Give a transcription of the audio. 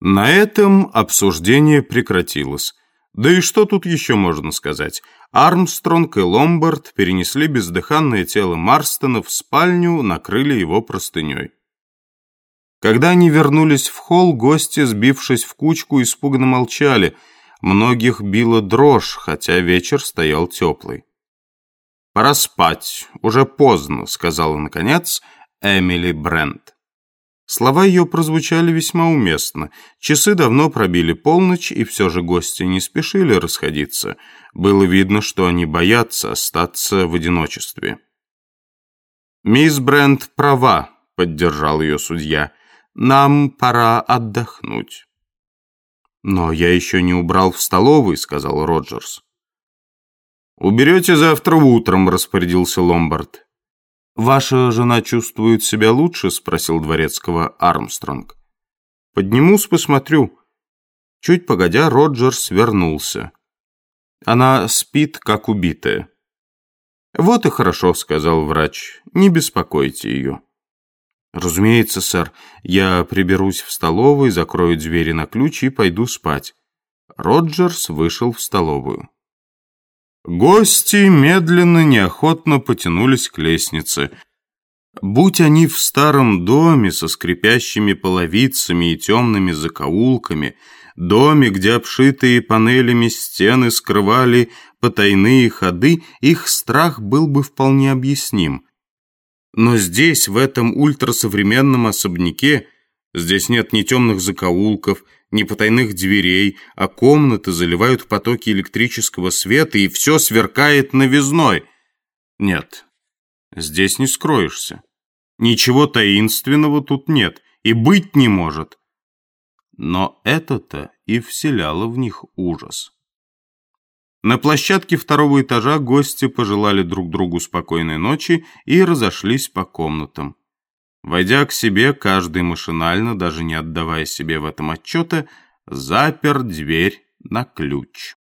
На этом обсуждение прекратилось. Да и что тут еще можно сказать? Армстронг и Ломбард перенесли бездыханное тело Марстона в спальню, накрыли его простыней. Когда они вернулись в холл, гости, сбившись в кучку, испуганно молчали. Многих била дрожь, хотя вечер стоял теплый. «Пора спать, уже поздно», — сказала, наконец, Эмили Брент. Слова ее прозвучали весьма уместно. Часы давно пробили полночь, и все же гости не спешили расходиться. Было видно, что они боятся остаться в одиночестве. «Мисс Брент права», — поддержал ее судья. «Нам пора отдохнуть». «Но я еще не убрал в столовой», — сказал Роджерс. «Уберете завтра утром», — распорядился Ломбард. «Ваша жена чувствует себя лучше?» – спросил дворецкого Армстронг. «Поднимусь, посмотрю». Чуть погодя, Роджерс вернулся. Она спит, как убитая. «Вот и хорошо», – сказал врач. «Не беспокойте ее». «Разумеется, сэр. Я приберусь в столовой, закрою двери на ключ и пойду спать». Роджерс вышел в столовую. Гости медленно, неохотно потянулись к лестнице. Будь они в старом доме со скрипящими половицами и темными закоулками, доме, где обшитые панелями стены скрывали потайные ходы, их страх был бы вполне объясним. Но здесь, в этом ультрасовременном особняке, здесь нет ни темных закоулков, ни потайных дверей, а комнаты заливают потоки электрического света, и все сверкает новизной. Нет, здесь не скроешься. Ничего таинственного тут нет, и быть не может. Но это-то и вселяло в них ужас. На площадке второго этажа гости пожелали друг другу спокойной ночи и разошлись по комнатам. Войдя к себе, каждый машинально, даже не отдавая себе в этом отчета, запер дверь на ключ.